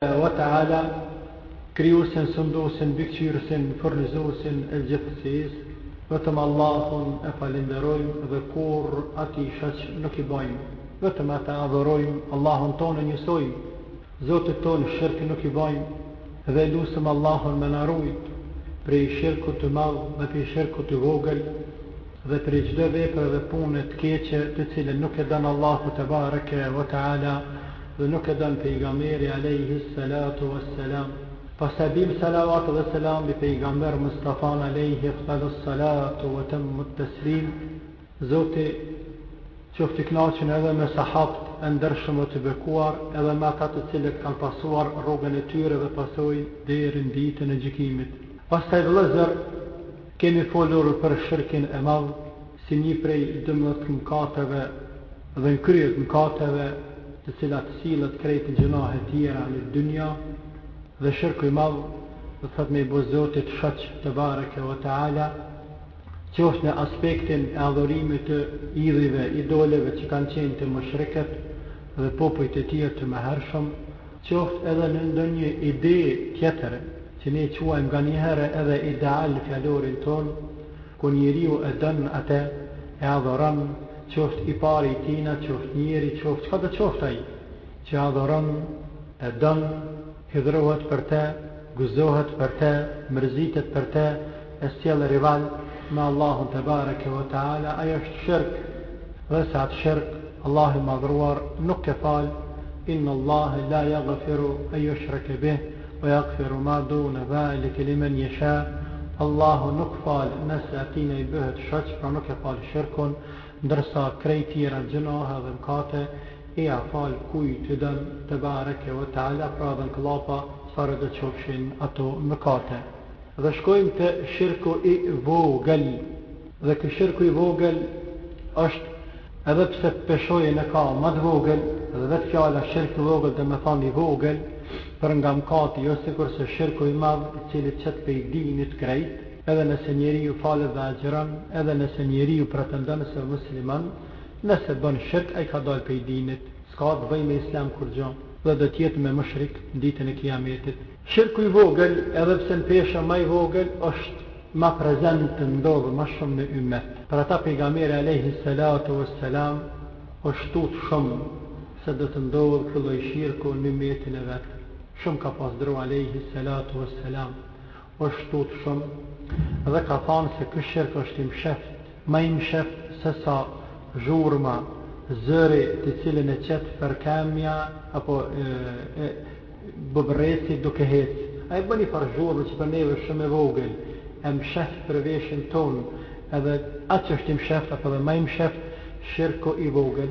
wa ta'ala, Krijuesin, Sunduesin, Mbikëqyrësin, Furnizuesin e gjithësisë, vetëm Allahun e falënderojmë dhe kurrë Atij shoq nuk i bëjmë, vetëm Atë e adhurojmë, Allahun tonë e njësojmë, Zotit tonë shirk nuk i bëjmë dhe e lusim Allahun me na rujt prej shirkut të madh dhe prej shirkut të vogël dhe prej çdo vepre dhe pune të keqe të cilën nuk e don Allahu te bareke wa ta'ala, dhe nuk e don pejgamberi alejhi selatu ue selam pastaj bim salavat dhe selam mbi pejgamber mustafan alejhi efdalus selatu ue temut teslim zoti qoftë i kënaqur edhe me sahabët e ndershëm dhe të bekuar edhe me ata të cilët kanë pasuar rrugën e tyre dhe pasojnë deri në ditën e gjykimit pastaj vëllezër kemi folur për shirkin e madh si një prej dhimtë mëkateve dhe në krye të mëkateve të cilat sillet krejt në gjynahet tjera në dynja dhe shirku i madh do të thotë me i bo Zotit shoq te bareke ve teala qoftë në aspektin e adhurimit të idhujve idoleve që kanë qenë te mushrikët dhe popujt e tjerë të mëhershëm qoftë edhe në ndonjë ide tjetër që ne e quajmë nganjëherë edhe ideal në fjalorin tonë Kur njeriu e don atë, e adhuron, qoftë i pari i tina, qoftë njeri, qoftë çkado qoftë ai, që e adhuron, e don, hidhrohet për të, gëzohet për të, mërzitet për të, e sjell rival me Allahun te bareke ve teala, ai është shirk, dhe se atë shirk, Allahu i Madhëruar nuk e fal, Inna Allahe la yaghfiru an yushrake bih, Wa yaghfiru ma dune dhalike limen yasha, Allahu nuk fal nëse atina i bëhet shoq, pra nuk e fal shirkun, ndërsa krejt tjerat gjynahe dhe mëkate ia fal kujt të don tebareke wa teala, pra edhe nklapa sado qofshin ato mëkate. Dhe shkojmë te shirku i vogël, dhe ky shirku i vogël është, Edhe pse peshojën e ka ma të vogël, dhe vetë fjala shirk i vogël do me thanë i vogël, për nga mëkati jo sikur se shirku i madh i cili qet pej dinit krejt, edhe nëse njeriu falet dhe agjëron, edhe nëse njeriu pretendon se o musliman, nëse bën shirk ai ka dalë pej dinit, s'ka të bëjë me islam kurgjo, dhe do të jetë me mushrikë në ditën e kijametit. Shirku i vogël, edhe pse në peshë ma i vogël, është. ma prezent të ndodhë ma shumë në ymmet për ata pejgamberi alejhi selatu ue selam osht tut shumë se do të ndodhë ky lloj shirku në ymmetin e vet shumë ka pas dru alejhi selatu ue selam osht tut shumë dhe ka thanë se ky shirk është i msheft Ma i msheft se sa zhurma zëri të cilin e qet përkemja apo e buburreci duke hec ai e bën një far zhurme që për neve është shum e vogel e msheft për veshin ton edhe aq është i msheft apo dhe më i msheft shirku i vogel.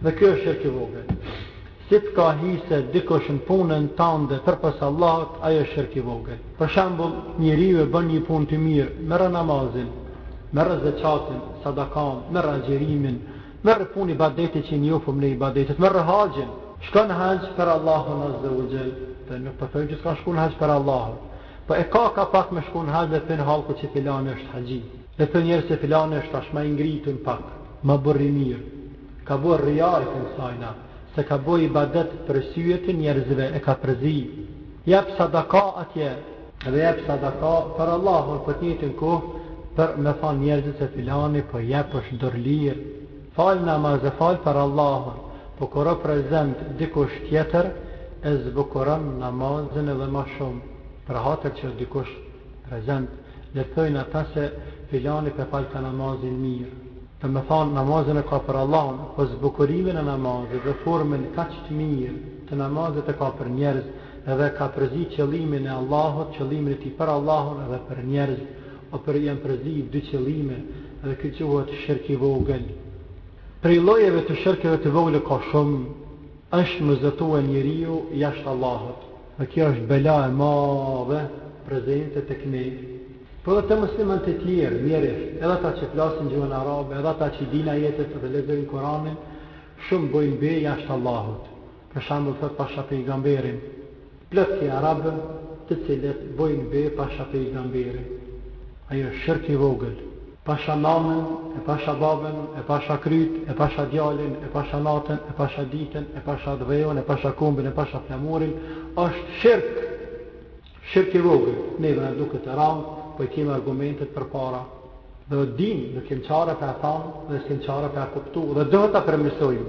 Dhe ky është shirk i vogël. Si të ka hise dikush në punën tande përpos Allahut, ai është shirk i vogël. Për shembull, njeriu e bën një punë të mirë, merr namazin, merr zekatin, sadakanë, merr agjërimin, merr punë ibadeti që i njohim ne ibadetet, merr haxhin, shkon në haxh për Allahun azze u xhel, dhe nuk po thojmë që s'ka shku në haxh për Allahun, po e ka kapak me shku në haxh dhe thojnë hallku që filani është haxhi. E thonë njerëz se filani është tash ma i ngritun pak, ma burr i mirë, ka bo rija, se ka bo ibadet për sytë e njerëzve e ka përzi, jep sadaka atje, edhe jep sadaka për Allahun po në të njëjtën kohë për me thanë njerëzit se filani po jep është dorëlirë, fal namaz e fal për Allahun, po kur o prezent dikush tjetër e zbukuron namazin edhe ma shumë, për hatër që o dikush prezent. Le të thojnë ata se filani p'e falka namazin mirë. Do me thanë namazin e ka për Allahun, po zbukurimin e namazit dhe formën kaq të mirë të namazit e ka për njerëz edhe e ka përzi qëllimin e Allahut, qëllimin e tij për Allahun edhe për njerëz. O për janë përzi dy qëllime dhe ky quhet shirk i vogël. Prej llojeve të shirkeve të vogla ka shumë, është me u zotue njeriu jashtë Allahut. Dhe kjo është bela e madhe prezente tek ne, por edhe te muslimanët e tjerë, mjerisht, edhe ata që flasin gjuhën arabe, edhe ata që i dinë ajetet dhe lexojnë Kuranin, shumë bëjnë be jashtë Allahut. Për shembull thotë pasha pejgamberin, plot asi arabë, të cilët bëjnë be pasha pejgamberin. Ai është shirk i vogël. Pasha nanën, e pasha babën, e pasha kryt, e pasha djalin, e pasha natën, e pasha ditën, e pasha atdheun, e pasha kombin, e pasha flamurin, është shirk! Shirk i vogël. Neve na duket e rand, po i kemi argumentet përpara. Dhe e dimë, nuk kemi çare pa e thanë dhe s'kemi çare pa e kuptu dhe duhet ta përmirësojmë.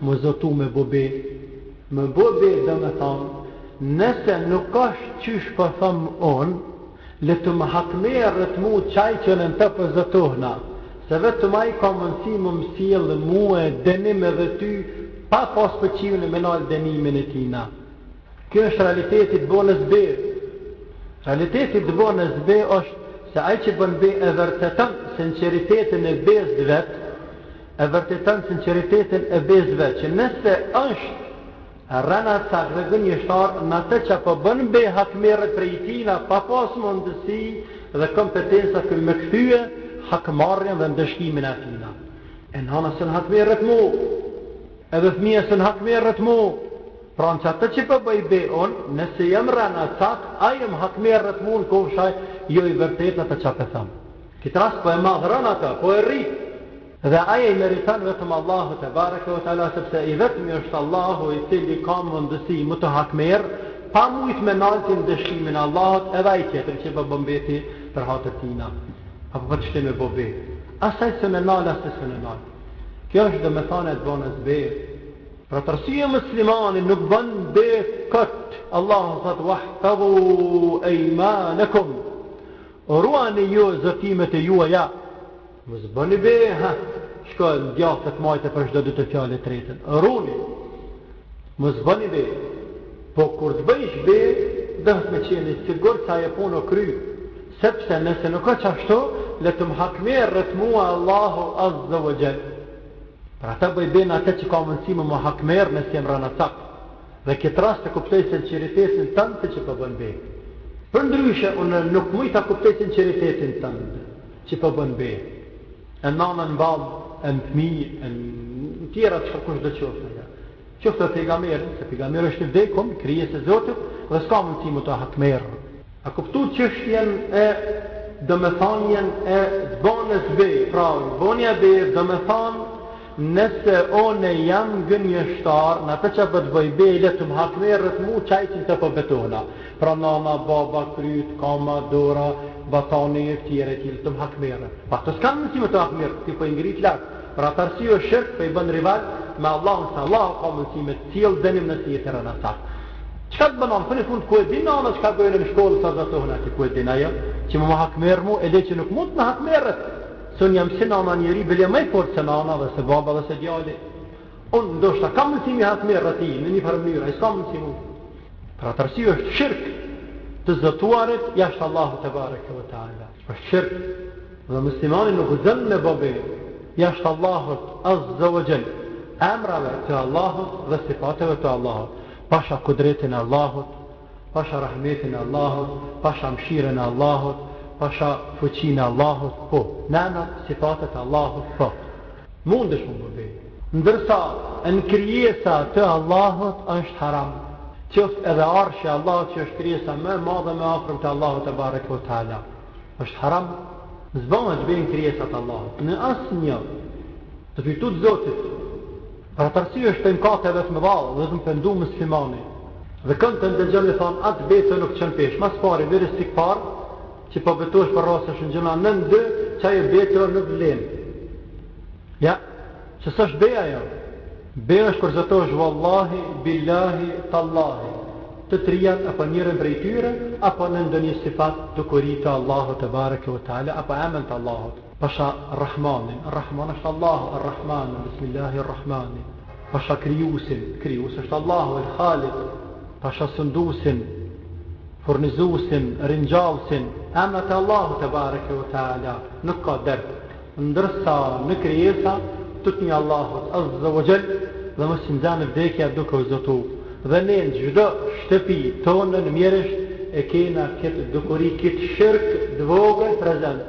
Me u zotu me bo be. Me bo be do me thonë, nëse nuk është qysh po thom unë, le të më hakmerret mu qaj që unë n'to po zotohna, se vetëm ai ka mundësi me më sjellë mu dënim edhe ty pa pas fuqinë me nal dënimin e tina. Ky është realiteti i të bonës be. Realiteti i të bonës be është se ai që bën be e vërteton sinqeritetin e besë të vet, e vërteton sinqeritetin e besë vet që nëse është rrenacak dhe gënjeshtar në atë ça po bën be hakmerret prej tina pa pas mundësi dhe kompetenca ky me kthye hakmarrjen dhe ndëshkimin e tina e nana s'më hakmerret mu edhe fëmija s'më hakmerret mu pra në qatë që po bëj be unë nëse jam rrenacak ai më hakmerret mu në kofsha jo i vërtetë n'atë qa po tham Këtë rast po e madhëron atë, po e rrit. Dhe ai e meriton vetëm Allahu tebareke ve teala sepse i vetmi është Allahu i cili ka mundësi me të hakmerr pa mujt me nal ti ndëshkimin e Allahut edhe ai tjetër që po bën be ti për hatër tina. Apo për qatë me bë be ti? As ai s'mun e nal, as ai s'mun e nal. Kjo është dëmethanja e të bënës be. Për atë arsye muslimani nuk bën be kot. Allahu thotë, wahfedhu ejmanekum. Ruani ju zotimet e juaja mos bëni be ha shko e ndjah kët majte për çdo dytë fjalë e tretën runi mos bëni be po kur të bëjsh be duhet me qenë i sigurt se ajo punë o kry sepse nëse nuk është ashtu le të më hakmerret mua Allahu azza wa jall pra ta bëj be në atë që ka mundësi me më hakmerr nëse jem rrenacak Dhe këtë rast ta kuptoj sinqeritetin tënd që po bën be. Përndryshe unë nuk muj ta kuptoj sinqeritetin tënd që po bën be. E në nanë, në babë, e në fëmijë, e në tjerat shka kush do qoftë ajo. Qoftë dhe pejgamerin, se pejgameri është i vdekun, krijesë e Zotit, dhe s'ka mundësi me t'u hakmerrë. A kuptu qështjen e dëmethanjen e të bënës be, pra bënja be dëmethan Nëse unë jam gënjeshtar në atë që po të bëj be le të më hakmerret mu qaj që në të po betohna pra nana baba kryt kama dora vatani etj etj le të më hakmerret po ato s'kan mundësi me të hakmerr ti po i ngrit lart për atë arsye shirk po i bën rival me Allahun se Allahu ka mundësi me të sjell dënim nëse je rrenacak Çka të bën nana, për në fund, ku e din nana çka bëj unë në shkollë sa zotohem aty, ku e din ajo, që me më hakmerrë mu, e le që nuk mund të më hakmerret. Se unë jam si nana njeri bile më i fortë se nana dhe se baba dhe se djali. Unë ndoshta kam mundësi me i hakmerr atij në një farë mënyre, ai s'ka mundësi mu. Për atë arsye është shirk të zotuarit jashtë Allahut tebareke ve teala. është shirk dhe muslimani nuk guxon me bo be jashtë Allahut azze ve xhel. Emrave të Allahut dhe sifateve të Allahut. Pasha kudretin e Allahut Pasha rahmetin e Allahut, pasha mëshirën e Allahut, pasha fuqinë e Allahut, po, në emrat, sifatet e Allahut, po. Mundesh me bë be. Ndërsa, në krijesa të Allahut është haram. Qoftë edhe arshi i Allahut që është krijesa më e madhe më e afërme te Allahu tebareke ve teala. është haram, s'bahet be në krijesat e Allahut, në asnjë, të fitu të Zotit, për atë arsye është prej mëkateve të mëdha, dhe duhet m'u pendu muslimani, dhe kënd ta ndëgjon i thonë, atë be nuk qënë peshë, mas pari, vërës të këparë, që po betohesh për rrasë është në gjëna, në ndë, që ajo be nuk vlen. Ja, Se s'është be ajo. Be është kur zotosh wallahi, billahi, tallahi, të trijat apo njërën prej tyre, apo në ndonjë sifat, dukuri, të Allahut te bareke ve teala apo emën të Allahut. Pasha Rrahmanin, Rrahman është Allahu, Errahmanu, Bismillahi Errahmani. Pasha Krijuesin, Krijues është Allahu, El Khaliq. Pasha Sunduesin, Furnizuesin, Ringjallësin, emnat e Allahut te bareke ve teala. Nuk ka dert. Ndërsa në krijesa të të një Allahut azze ve xhel dhe mos që nxanë vdekja duke u zotu. Dhe ne në çdo shtëpi tonën mjerisht e kena këtë dukuri kit shirk të vogël prezent.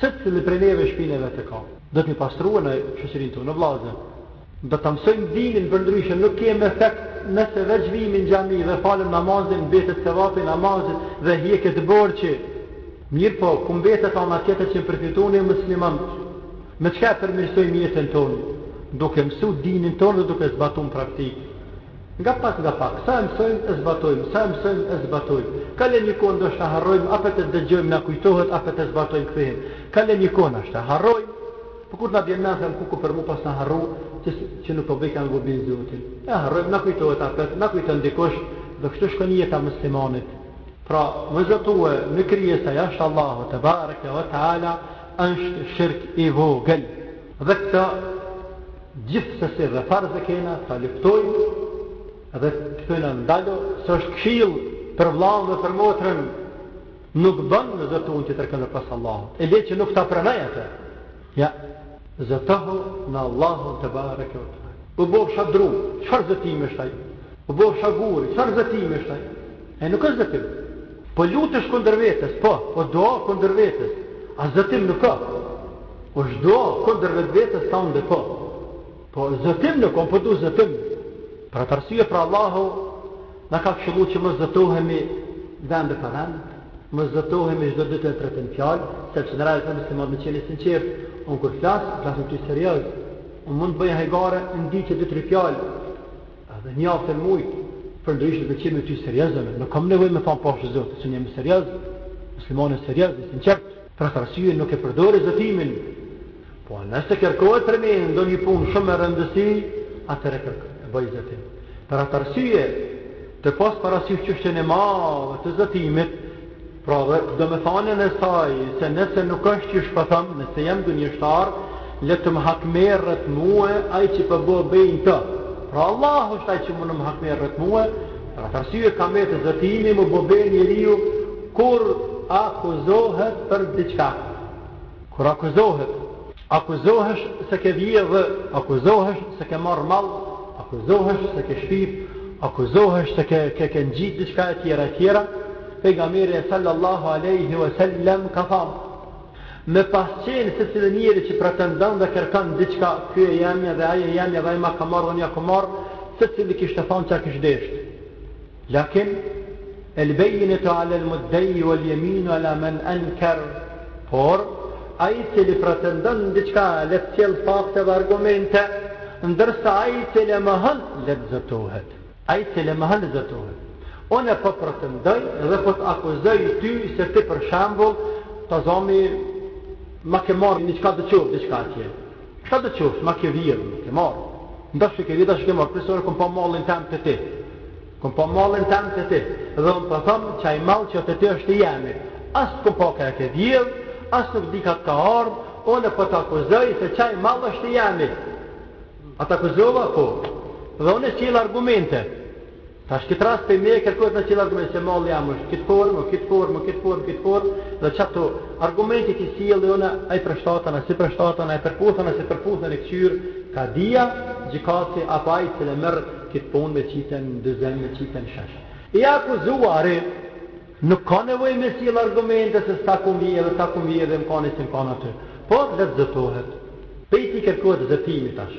Secili prej neve n'shpinë e vet e ka. Duhet me pastrue ne shoqërinë tonë o vllazën. Do ta mësojmë dinin përndryshe nuk kemë efekt nëse veç vijmë në xhami dhe falim namazin mbetet sevapi i namazit dhe hjeket borxhi. Mirëpo, ku mbetet ana tjetër që me përfitu ni musliman? Me çka e përmirësojmë jetën tonë? Duke mësu dinin tonë dhe duke zbatu në praktikë. Nga pak nga pak, sa e mësojmë e zbatojmë, sa e mësojmë e zbatojmë. Kalon një kohë ndoshta harrojmë, apet e dëgjojmë na kujtohet apet e zbatojmë kthehemi. Kalon një kohë nashta harrojmë, Po kur ta bjen natën kuku për mu paskna harru që që nuk po bëj kang u bin Zotin e harrojm na kujtohet apet na kujton dikush dhe kështu shkon jeta muslimanit pra me zotue në krijesa jashtë Allahut te bareke ve teala ësht shirk i vogël dhe këtë gjithsesi dhe farz e kena ta luftojm dhe të na ndalu se ësht kshillë për vllaun dhe për motrën Nuk ban me u zotu n'tjetër kënd pos Allahut, e le që nuk ta pranoj atë. Ja, zotohu në Allahun te bareke ve teala. U bofsha dru, çfarë zotimi është aj? U bofsha guri, çfarë zotimi është aj? E nuk është zotim. Po lutesh kundër vetes, po, po dua kundër vetes. A zotim nuk ka. Osht dua kundër vetvetes tande po. Po zotim nuk kom po du zotim. Për atë arsye pra Allahu na ka këshillu që mos zotohemi vend pa vend, mos zotohemi çdo të dytën të tretën fjalë, sepse në radhë të parë me qenë i sinqertë, unë kur flas, flas me ty serioz. Unë mund të bëj hajgare në ditë dy tre fjalë. Edhe një javë të mujt, përndryshe të qenë me ty serioz, nuk kam nevojë me than pasha Zotin, se jam serioz. Muslimani serioz, i sinqert. Për atë arsye nuk e përdor zotimin Po nëse kërkohet për ndonjë punë shumë me rëndësi, atëherë kërkohet zotim. Për atë arsye, të pas parasysh çështjen e madhe të zotimit, pra dhe domethënien e saj, se nëse nuk është qysh po them, nëse jam gënjeshtar, le të më hakmerret mua ai që po bëj be n'të. Pra Allahu është ai që mund më hakmerret mua, për atë arsye ka mbet zotimi me bo be njeriu kur akuzohet për diçka. Kur akuzohet, akuzohesh se ke vjedhë, akuzohesh se ke marrë mall, akuzohesh se ke shpif, akuzohesh se ke ke ke ngjit diçka etj etj. Pejgamberi sallallahu alejhi we sellem ka thënë Me pas qenë secili njeri që pretendon dhe kërkon diçka, ky e jemja dhe ai e jemja dhe ai ma ka marrë dhe ma ka marrë, secili kishte thënë çka kish deshtë. Lakin, El bejjinetu ale el muddejji wal jeminu ala men enker, Por, ai i cili pretendon diçka le të sjellë fakte dhe argumente, ndërsa ai i cili e mohon le të zotohet. Ai i cili e mohon le të zotohet. Unë po pretendoj dhe po të akuzoj ty se ti për shembull, ta zami, ma ke marrë një çkado qoftë diçka atje. Çkado qoftë, ma ke vjedhë, ma ke marrë. Ndash e ke vjedhë, ndash e ke marrë, pse unë kom pa mallin tem te ti. Kom pa mallin tem te ti. Dhe unë po them qaj mall që o te ti është i jemi. As të kom pa ka e ke vjedhë, as nuk di ka të ka ardhë, unë po të akuzoj se qaj mall është i jemi. A të akuzova? Po. Dhe unë sjell argumente. Tash këtë rast pej meje kerkohet me sjellë argument se malli jem është këtë formë, o këtë formë, o këtë formë, këtë formë, dhe qato argumente që sjellë unë, a i përshtaten a s'i përshtaten, a i përputhen a s'i përputhen e këqyr, kadia, gjykatësi apo ai i cili e merr këtë punë me qite n'dyzen, me qite në shesh. I akuzuari nuk ka nevojë me sjellë argumente se s'ta kum vjedh e s'ta kum vjedh e m'kan e s'jom kan aty, por le të zotohet. Pej tij kerkohet zotimi tash.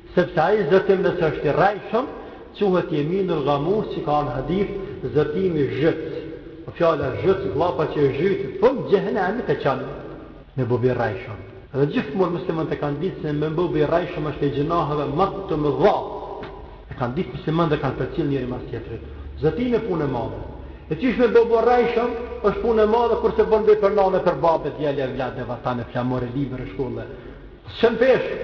Sepse ai zotim nëse është i rrejshëm, quhet jeminul ghamus qek në hadith zotimi zhyt. O fjala zhyt, gllapa që e zhyt, fund xhehenemit e çon me bo be rrejshëm. Dhe gjithmonë muslimanët e kanë ditë se me bo be rrejshëm është prej gjynaheve më të mëdha. E kanë ditë muslimanët dhe kanë përcjellë njëri mas tjetrit. Zotimi punë e madhe. E qysh me bo be rrejshëm është punë e madhe kurse bën be për nanë e për babë e djalë e evlad e vatan e flamur e libër e shkolle. S'çon peshë.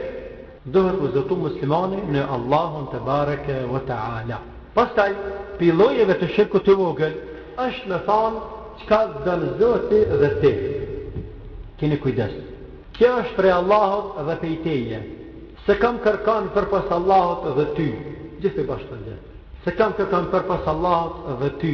Duhet m'u zotu muslimani në Allahun tebareke ve teala. Pastaj, prej llojeve të shirkut të vogël, është me thanë çka don Zoti dhe ti. Kini kujdes. Kjo është prej Allahut dhe prej teje. S'e kam kërkan përpos Allahut dhe ty. Gjithashtu. S'e kam kërkan përpos Allahut dhe ty.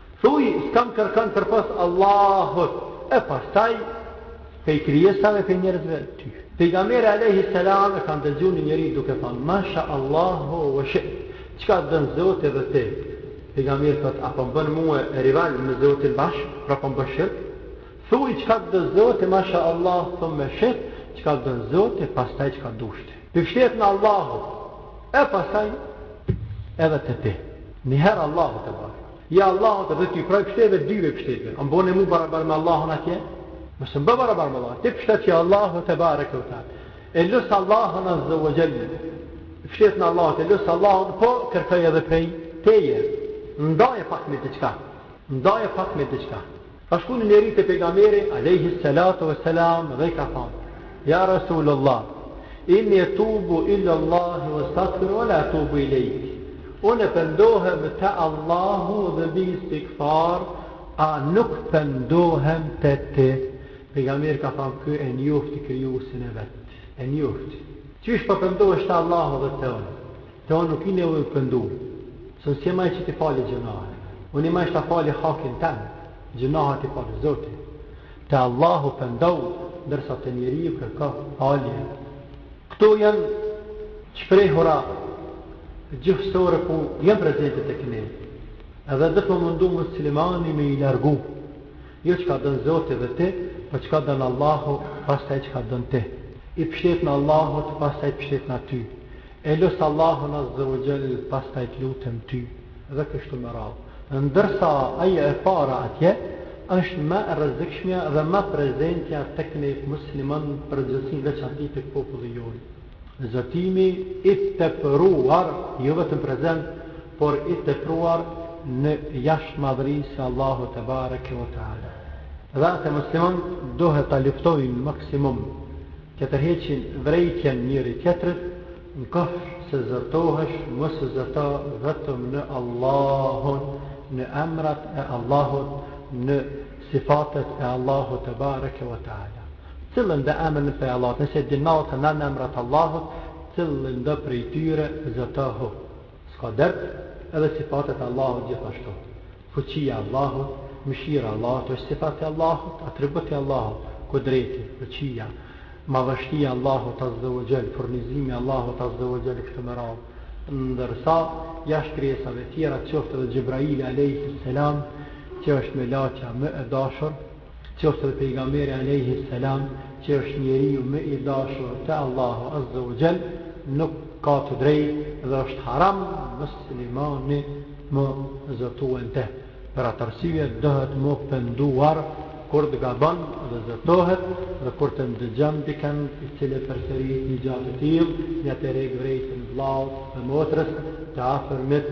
Thuj s'kam kërkan përpos Allahut e pastaj pej krijesave pej njerëzve ty. Pejgamberi alejhi selam e ka dëgju një njeri duke thënë ma sha Allahu wa shit çka don Zoti dhe ti. Pejgamberi thotë a po më bën mua rival me Zotin bash, pra po më bën shirk? Thuj çka të do Zoti ma sha Allah thumma shit çka don Zoti pastaj çka dush ti. I pshtetna Allahut, e pastaj edhe të te. Njëherë Allahu të bërë. Ja Allahu të dhe t'i praj pështeve, dyve pështeve. A më bone mu barabar me Allahun atje? Mos më bë barabar me Allahun. Të fshetë që Allahu të bërë e këta. E lus Allahun azze ve xhel. Fshetë në Allahu të lësë Allahu në po kërkoj edhe prej teje. Ndaj e pak me të qka. Ndaj e pak me të qka. Ka shku një njeri te pejgamberi alejhi selatu ve selam dhe i ka thënë: Ja Resulullah, inni etubu ila Allahi ve estagfiru ve la etubu ilejk. Unë pendohem te Allahu dhe bëj istigfar, a nuk pendohem te ti. Pejgamberi ka thënë, Ky e njofti Krijuesin e vet. E njofti. Qysh po pendohesh te Allahu dhe te unë? Pra nuk ki nevoj m'u pendu, se unë s'jam ai që t'i fali gjunahe. Unë jam ai që ta fali hakin tem, gjunahet i fali Zoti. Te Allahu pendohu, ndërsa te njeriu kërko falje. Këto janë shprehura gjuhësore ku janë prezente tek ne. Edhe do të mundohet muslimani me i largu. Jo çka don Zoti dhe ti, po çka don Allahu, pastaj çka don ti. I pështetna Allahut, pastaj pështetna ty. E lus Allahun azze u xhel pastaj të lutem ty dhe kështu me radhë. Ndërsa ajo e para atje është ma e rrezikshmja dhe më prezentja tek ne muslimanët në përgjithësi veçanti tek populli jonë. Zotimi i tepruar, jo vetëm prezent, por i tepruar në jashtë madhërisë së Allahut tebareke ue teala. Dhe atë muslimanët duhet ta luftojnë maksimum Që t'ia tërheqin vërejtjen njëri tjetrit në qoftë se zotohesh me u zotu vetëm në Allahun në emrat e Allahut në sifatet e Allahut tebareke ve teala cilin do emër prej Allahut nëse din nantëdhet e nan emrat e Allahut cilin do prej tyre zotohu s'ka dert edhe sifatet e Allahut gjithashtu Fuqia e Allahut, mëshira e Allahut është sifat i Allahut, atribut i Allahut, kudreti, fuqia, madhështia e Allahut azze o xhel, furnizimi i Allahut azze o xhel e kështu me radhë. Ndërsa, jashtë krijesave tjera, qoftë edhe Xhebraili alejhi selam, që është melaçja më e dashur, Qoftë edhe Pejgamberi alejhi selam, që është njeriu më i dashur te Allahu azze u xhel, nuk ka të drejtë dhe është haram muslimani me u zotu në te. Për atë arsye duhet me u pendu kur të gabon dhe zotohet dhe kur të ndëgjon dikënd i cili e përsërit një gjë të tillë, ia tërheq vërejtjen vllaut dhe motrës të afërmit,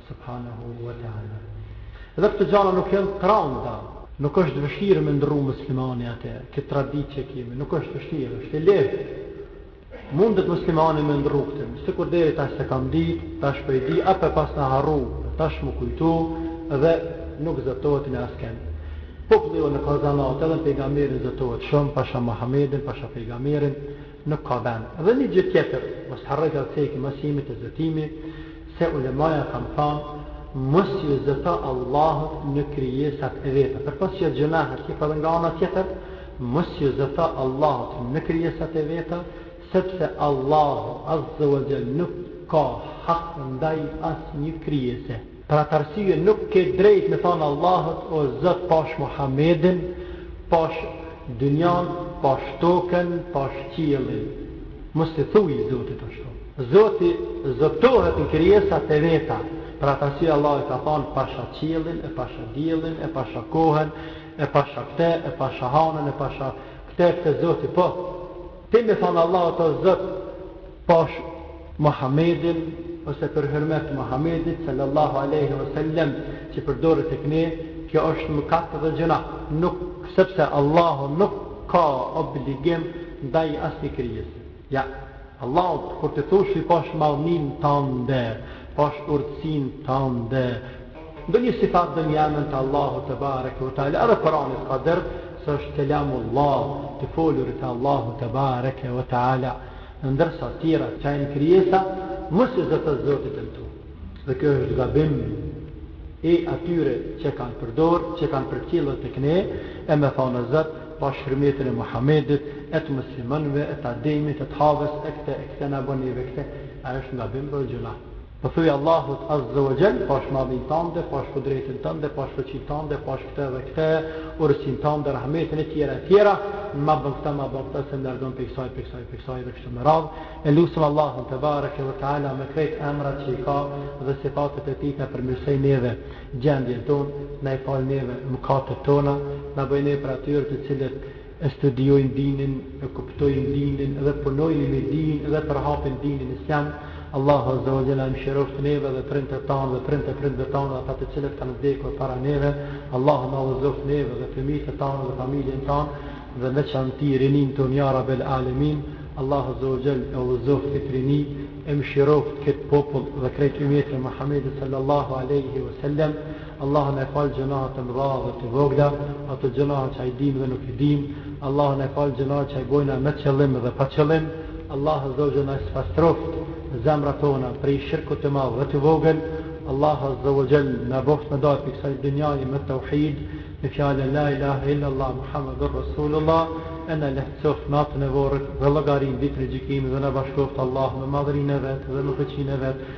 Subhanahu wa ta'ala. Dhe këto gjana nuk janë t'randa, nuk është vështirë me ndërru muslimani atë, këtë traditë që kemi, nuk është vështirë, është e lehtë. Mundet muslimani me ndërru këtë, sikur deri tash s'e kam ditë, tash po e di, apo e pasna harru, tash m'u kujtu, dhe nuk zotohet në askend. Populli jonë ka zanat, edhe në pejgamberin zotohet shumë, pasha Muhamedin, pasha pejgamberin, Nuk ka vend. Dhe një gjë tjetër, mos harroj ta ceki masi jemi te zotimi, se ulemaja kanë thanë, mos iu zoto Allahut në krijesat e veta. Përpos që është gjynah te po edhe nga ana tjetër, mos iu zoto Allahut në krijesat e veta, sepse Allahu azza wa jall nuk ka hak ndaj asnjë krijese. Për atë arsye nuk ke drejt me thanë Allahut o Zot pashë Muhamedin, pashë dynjanë, pashë tokën, pashë qiellin. Mos i thuj Zotit ashtu. Zoti zotohet në krijesat e veta, për atë arsye Allahu ka thanë pasha qiellin, e pasha diellin, e pasha kohën, e pasha këtë, e pasha hanën, e pasha këtë e këtë, Zoti po, ti me thanë Allahut o Zot Pash Muhamedin ose për hyrmet t'Muhamedit sallallahu alejhi ve sellem që përdoret tek ne, kjo është mëkat dhe gjynah, nuk sepse Allahu nuk ka obligim ndaj asnjë krijese. Ja, Allahut kur t'i thosh i pash madhninë tande, pash urtësinë tande, ndonjë sifat ndonjë emën të Allahut tebareke ve teala edhe Kur'anit kadër se është kelamullah, të folurit e Allahut tebareke ve teala. Ndërsa tjerat që janë krijesa mos iu zoto Zotit në to. Dhe kjo është gabim i atyre që kanë përdor, që kanë përcjellë tek ne, e me thanë o Zot, pash hyrmetin e Muhammedit, e të muslimanëve, e të Ademit, e të Havës, e këte, e këte na bën neve këte, a është gabim dhe â gjynah. Po thuj Allahut azze wa xhell, pash madhninë tande, pash kudretin tande, pash fuqinë tande, pash këtë dhe këtë, urtësinë tande, rahmetin e tjera e tjera, ma bën këtë, ma bën këtë, ose më largon pej kësaj, pej kësaj, pej kësaj dhe kështu me radhë, e lusim Allahun tebareke wa teala me krejt emrat që i ka dhe sifatet e tij t'na përmirësojë neve gjendjen tonë, na i falë neve mëkatet tona, na bëjë neve prej atyre të cilët e studiojnë dinin, e kuptojnë dinin dhe punojnë me din dhe përhapin dinin islam, Allahu azza wa jall na mëshiroftë neve dhe prindërit tanë dhe prindërit e prindërve tanë dhe ata të cilët kanë vdekur para neve, Allahu na udhëzoftë neve dhe fëmijët e tanë dhe familjen tanë dhe në veçanti rininë tonë ja rabbel alemin, Allahu azza wa jall e udhëzoftë këtë rini, e mëshiroftë këtë popull dhe krejt ymmetin e Muhammedit sallallahu alejhi wa sellem, Allahu na i fal gjynahat e mëdha dhe të vogla, ato gjynaha që i dimë dhe nuk i dimë, Allahu na fal gjynahat që i bojna me qëllim dhe pa qëllim, Allahu Azza wa Jall na i pastroftë zemrat tona prej shirkut të madh dhe të vogël, Allahu Azza wa Jall na bëftë me dalë prej kësaj dunjaje me tauhid, me fjalën la ilahe illa Allah Muhammedun Rasulullah, e na lehtësoftë natën e vorrit dhe llogarinë ditën e gjykimit dhe na bashkoftë Allahu me madhërinë e Vet dhe me fuqinë e Vet,